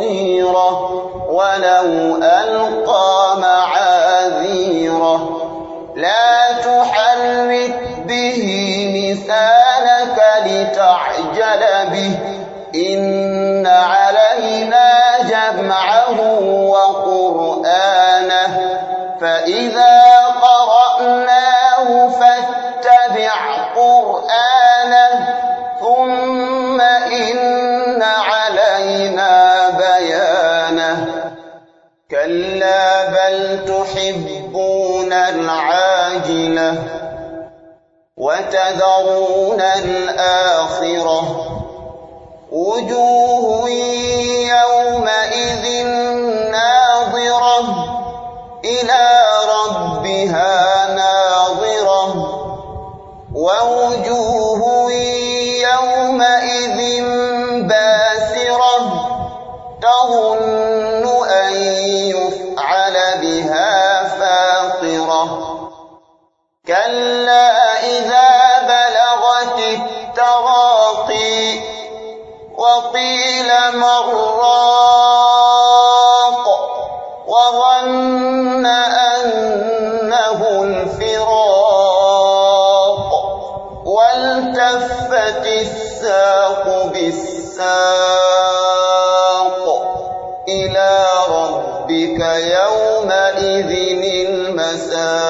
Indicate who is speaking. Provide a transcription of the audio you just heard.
Speaker 1: بصيرة ولو ألقى معاذيره. لا تحرك به لسانك لتعجل به. إن علينا جمعه وقرآنه. فإذا قرأناه فاتبع قرآنه. ثم كلا بل تحبون العاجلة وتذرون الآخرة وجوه يومئذ ناظرة إلى ربها ناظرة ووجوه يومئذ وقيل مراق وظن أنه الفراق والتفت الساق بالساق إلى ربك يومئذ المساق